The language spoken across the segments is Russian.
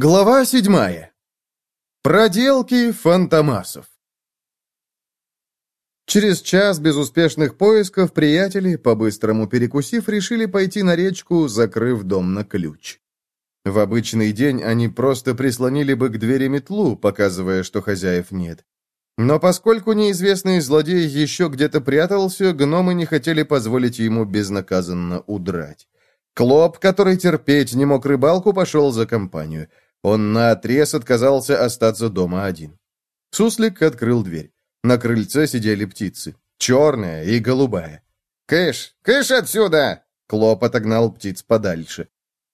Глава седьмая. Проделки фантомасов. Через час безуспешных поисков приятели, по-быстрому перекусив, решили пойти на речку, закрыв дом на ключ. В обычный день они просто прислонили бы к двери метлу, показывая, что хозяев нет. Но поскольку неизвестный злодей еще где-то прятался, гномы не хотели позволить ему безнаказанно удрать. Клоп, который терпеть не мог рыбалку, пошел за компанию. Он наотрез отказался остаться дома один. Суслик открыл дверь. На крыльце сидели птицы. Черная и голубая. «Кыш! Кыш отсюда!» Клоп отогнал птиц подальше.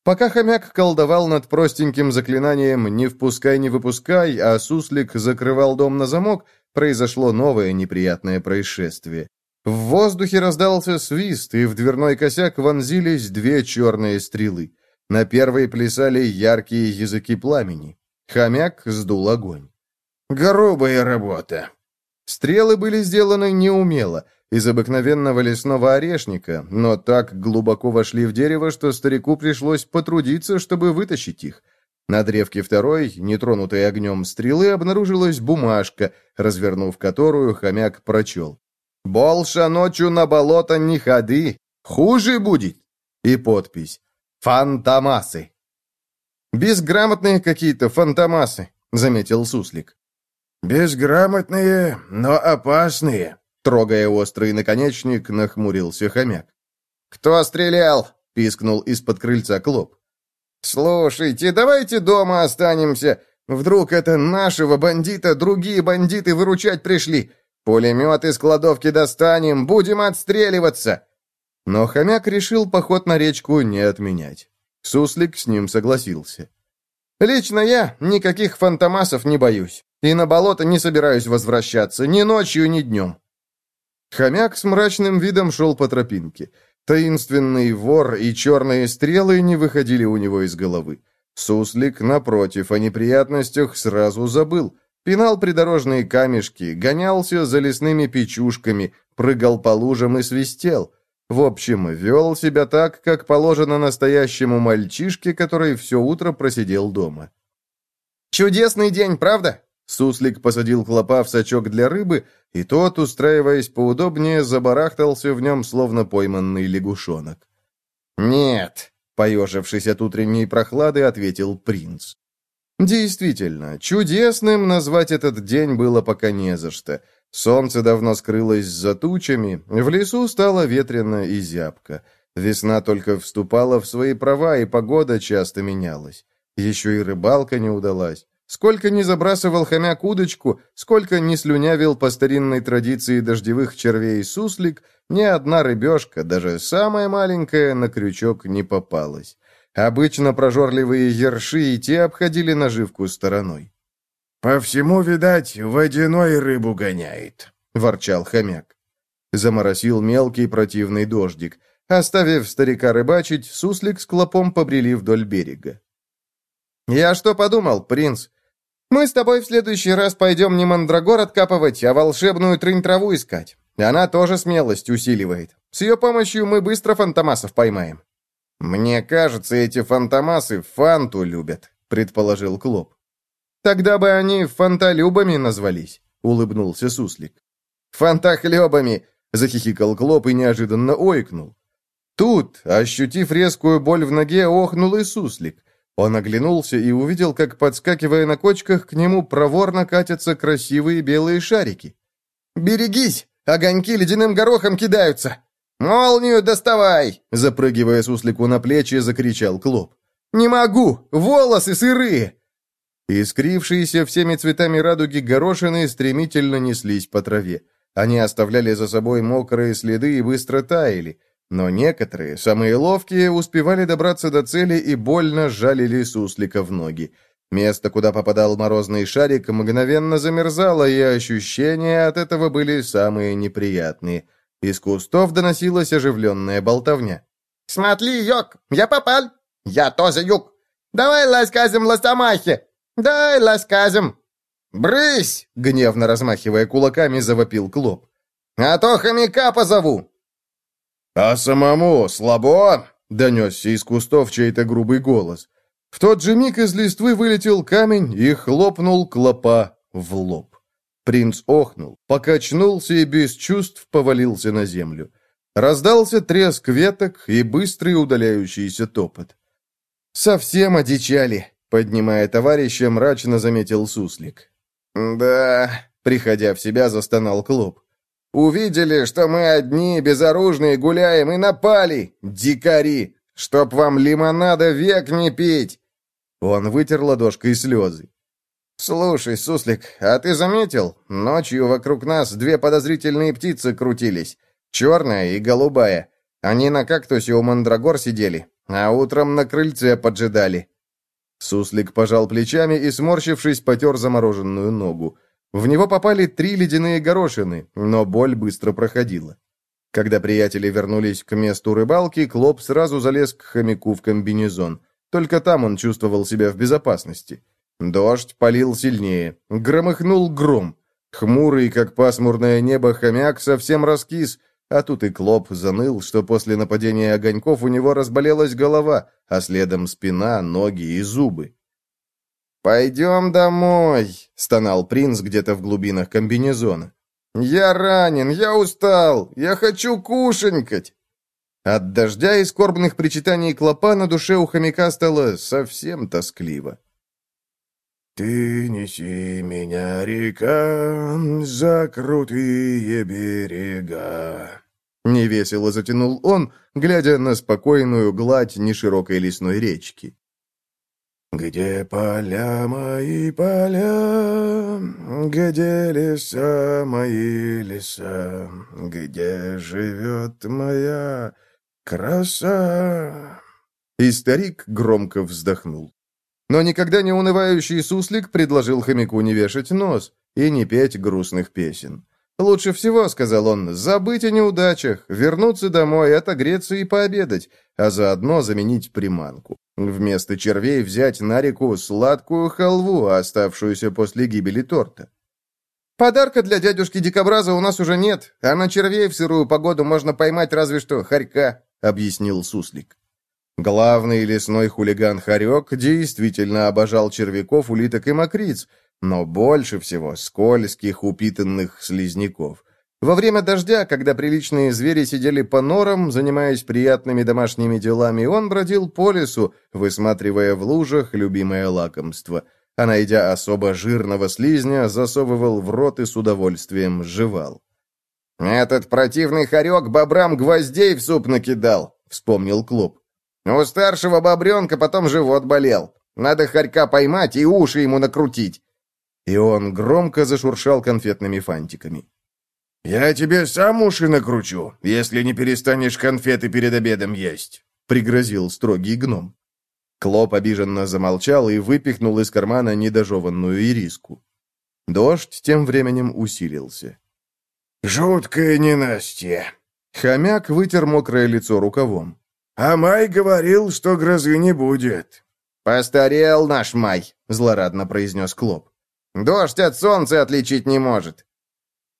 Пока хомяк колдовал над простеньким заклинанием «не впускай, не выпускай», а суслик закрывал дом на замок, произошло новое неприятное происшествие. В воздухе раздался свист, и в дверной косяк вонзились две черные стрелы. На первой плясали яркие языки пламени. Хомяк сдул огонь. «Грубая работа!» Стрелы были сделаны неумело, из обыкновенного лесного орешника, но так глубоко вошли в дерево, что старику пришлось потрудиться, чтобы вытащить их. На древке второй, нетронутой огнем стрелы, обнаружилась бумажка, развернув которую хомяк прочел. «Больше ночью на болото не ходи, хуже будет!» И подпись «Фантомасы». «Безграмотные какие-то фантомасы», — заметил Суслик. «Безграмотные, но опасные», — трогая острый наконечник, нахмурился хомяк. «Кто стрелял?» — пискнул из-под крыльца Клоп. «Слушайте, давайте дома останемся. Вдруг это нашего бандита другие бандиты выручать пришли. Пулемет из кладовки достанем, будем отстреливаться!» Но хомяк решил поход на речку не отменять. Суслик с ним согласился. «Лично я никаких фантомасов не боюсь, и на болото не собираюсь возвращаться ни ночью, ни днем». Хомяк с мрачным видом шел по тропинке. Таинственный вор и черные стрелы не выходили у него из головы. Суслик, напротив, о неприятностях сразу забыл. Пинал придорожные камешки, гонялся за лесными печушками, прыгал по лужам и свистел. В общем, вел себя так, как положено настоящему мальчишке, который все утро просидел дома. «Чудесный день, правда?» Суслик посадил клопа в сачок для рыбы, и тот, устраиваясь поудобнее, забарахтался в нем, словно пойманный лягушонок. «Нет», — поежившись от утренней прохлады, ответил принц. Действительно, чудесным назвать этот день было пока не за что. Солнце давно скрылось за тучами, в лесу стало ветрено и зябко. Весна только вступала в свои права, и погода часто менялась. Еще и рыбалка не удалась. Сколько не забрасывал хомяк удочку, сколько не слюнявил по старинной традиции дождевых червей суслик, ни одна рыбешка, даже самая маленькая, на крючок не попалась. Обычно прожорливые ерши и те обходили наживку стороной. «По всему, видать, водяной рыбу гоняет», — ворчал хомяк. Заморосил мелкий противный дождик. Оставив старика рыбачить, суслик с клопом побрели вдоль берега. «Я что подумал, принц? Мы с тобой в следующий раз пойдем не мандрагор откапывать, а волшебную трынь-траву искать. Она тоже смелость усиливает. С ее помощью мы быстро фантомасов поймаем». «Мне кажется, эти фантомасы фанту любят», — предположил Клоп. «Тогда бы они фантолюбами назвались», — улыбнулся Суслик. «Фантахлебами!» — захихикал Клоп и неожиданно ойкнул. Тут, ощутив резкую боль в ноге, охнул и Суслик. Он оглянулся и увидел, как, подскакивая на кочках, к нему проворно катятся красивые белые шарики. «Берегись! Огоньки ледяным горохом кидаются!» «Молнию доставай!» Запрыгивая суслику на плечи, закричал Клоп. «Не могу! Волосы сырые!» Искрившиеся всеми цветами радуги горошины стремительно неслись по траве. Они оставляли за собой мокрые следы и быстро таяли. Но некоторые, самые ловкие, успевали добраться до цели и больно жалили суслика в ноги. Место, куда попадал морозный шарик, мгновенно замерзало, и ощущения от этого были самые неприятные. Из кустов доносилась оживленная болтовня. «Смотри, Йок, я попал!» «Я тоже, Юк!» «Давай ласказим ластамахи!» «Дай ласказим!» «Брысь!» — гневно размахивая кулаками, завопил Клоп. «А то хомяка позову!» «А самому слабо?» — донесся из кустов чей-то грубый голос. В тот же миг из листвы вылетел камень и хлопнул клопа в лоб. Принц охнул, покачнулся и без чувств повалился на землю. Раздался треск веток и быстрый удаляющийся топот. «Совсем одичали», — поднимая товарища, мрачно заметил суслик. «Да», — приходя в себя, застонал Клоп. «Увидели, что мы одни, безоружные, гуляем и напали! Дикари! Чтоб вам лимонада век не пить!» Он вытер ладошкой слезы. «Слушай, Суслик, а ты заметил? Ночью вокруг нас две подозрительные птицы крутились. Черная и голубая. Они на кактусе у мандрагор сидели, а утром на крыльце поджидали». Суслик пожал плечами и, сморщившись, потер замороженную ногу. В него попали три ледяные горошины, но боль быстро проходила. Когда приятели вернулись к месту рыбалки, Клоп сразу залез к хомяку в комбинезон – только там он чувствовал себя в безопасности. Дождь полил сильнее. Громыхнул гром. Хмурый, как пасмурное небо, хомяк совсем раскис, а тут и Клоп заныл, что после нападения огоньков у него разболелась голова, а следом спина, ноги и зубы. «Пойдем домой», — стонал принц где-то в глубинах комбинезона. «Я ранен, я устал, я хочу кушанькать». От дождя и скорбных причитаний клопа на душе у хомяка стало совсем тоскливо. «Ты неси меня, река, за крутые берега», — невесело затянул он, глядя на спокойную гладь неширокой лесной речки. «Где поля мои поля, где леса мои леса, где живет моя «Краса!» И старик громко вздохнул. Но никогда не унывающий суслик предложил хомяку не вешать нос и не петь грустных песен. «Лучше всего, — сказал он, — забыть о неудачах, вернуться домой, отогреться и пообедать, а заодно заменить приманку. Вместо червей взять на реку сладкую халву, оставшуюся после гибели торта. Подарка для дядюшки Дикобраза у нас уже нет, а на червей в сырую погоду можно поймать разве что хорька объяснил Суслик. Главный лесной хулиган Харек действительно обожал червяков, улиток и мокриц, но больше всего скользких, упитанных слизняков. Во время дождя, когда приличные звери сидели по норам, занимаясь приятными домашними делами, он бродил по лесу, высматривая в лужах любимое лакомство, а найдя особо жирного слизня, засовывал в рот и с удовольствием жевал. «Этот противный хорек бобрам гвоздей в суп накидал», — вспомнил Клуб. «У старшего бобренка потом живот болел. Надо хорька поймать и уши ему накрутить». И он громко зашуршал конфетными фантиками. «Я тебе сам уши накручу, если не перестанешь конфеты перед обедом есть», — пригрозил строгий гном. Клоп обиженно замолчал и выпихнул из кармана недожеванную ириску. Дождь тем временем усилился. «Жуткое ненастье!» Хомяк вытер мокрое лицо рукавом. «А Май говорил, что грозы не будет». «Постарел наш Май», — злорадно произнес Клоп. «Дождь от солнца отличить не может».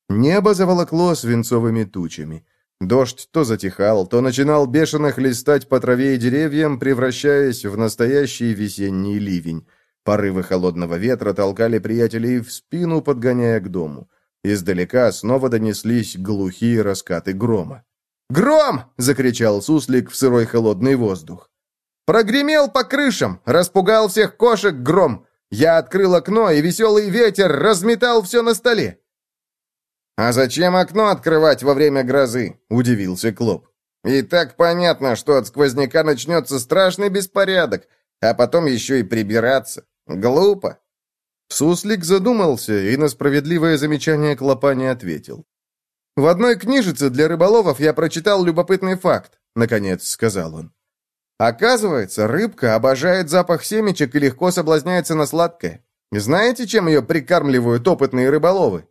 Небо заволокло свинцовыми тучами. Дождь то затихал, то начинал бешено хлестать по траве и деревьям, превращаясь в настоящий весенний ливень. Порывы холодного ветра толкали приятелей в спину, подгоняя к дому. Издалека снова донеслись глухие раскаты грома. «Гром!» — закричал суслик в сырой холодный воздух. «Прогремел по крышам, распугал всех кошек гром. Я открыл окно, и веселый ветер разметал все на столе». «А зачем окно открывать во время грозы?» — удивился Клоп. «И так понятно, что от сквозняка начнется страшный беспорядок, а потом еще и прибираться. Глупо». Суслик задумался и на справедливое замечание клопа не ответил. «В одной книжице для рыболовов я прочитал любопытный факт», — наконец сказал он. «Оказывается, рыбка обожает запах семечек и легко соблазняется на сладкое. Знаете, чем ее прикармливают опытные рыболовы?»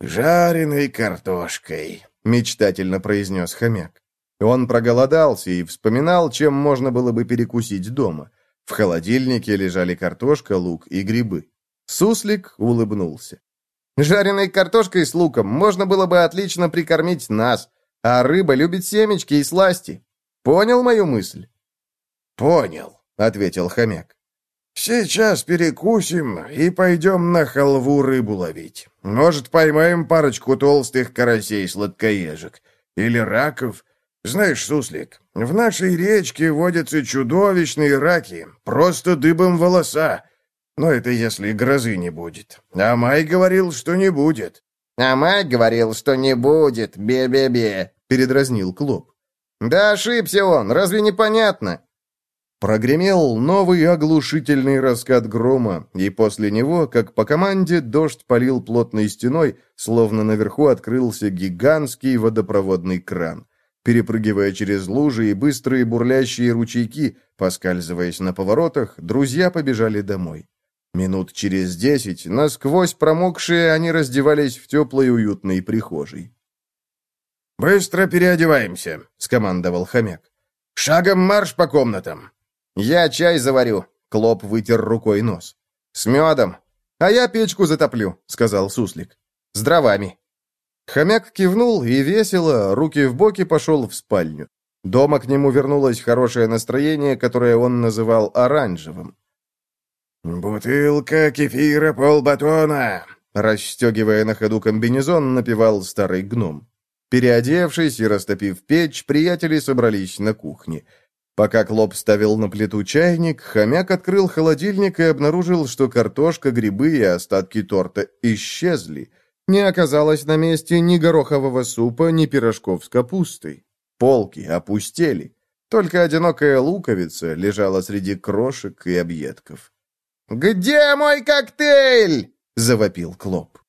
«Жареной картошкой», — мечтательно произнес хомяк. Он проголодался и вспоминал, чем можно было бы перекусить дома. В холодильнике лежали картошка, лук и грибы. Суслик улыбнулся. «Жареной картошкой с луком можно было бы отлично прикормить нас, а рыба любит семечки и сласти. Понял мою мысль?» «Понял», — ответил хомяк. «Сейчас перекусим и пойдем на халву рыбу ловить. Может, поймаем парочку толстых карасей-сладкоежек. Или раков. Знаешь, Суслик, в нашей речке водятся чудовищные раки, просто дыбом волоса. Но это если грозы не будет. А Май говорил, что не будет». «А Май говорил, что не будет, бе-бе-бе», — передразнил Клоп. «Да ошибся он, разве не понятно?» Прогремел новый оглушительный раскат грома, и после него, как по команде, дождь полил плотной стеной, словно наверху открылся гигантский водопроводный кран. Перепрыгивая через лужи и быстрые бурлящие ручейки, поскальзываясь на поворотах, друзья побежали домой. Минут через десять, насквозь промокшие, они раздевались в теплой уютной прихожей. «Быстро переодеваемся», — скомандовал хомяк. «Шагом марш по комнатам!» «Я чай заварю», — Клоп вытер рукой нос. «С медом. А я печку затоплю», — сказал Суслик. «С дровами». Хомяк кивнул и весело, руки в боки, пошел в спальню. Дома к нему вернулось хорошее настроение, которое он называл оранжевым. «Бутылка кефира полбатона!» Расстегивая на ходу комбинезон, напевал старый гном. Переодевшись и растопив печь, приятели собрались на кухне. Пока Клоп ставил на плиту чайник, хомяк открыл холодильник и обнаружил, что картошка, грибы и остатки торта исчезли. Не оказалось на месте ни горохового супа, ни пирожков с капустой. Полки опустели. Только одинокая луковица лежала среди крошек и объедков. «Где мой коктейль?» — завопил Клоп.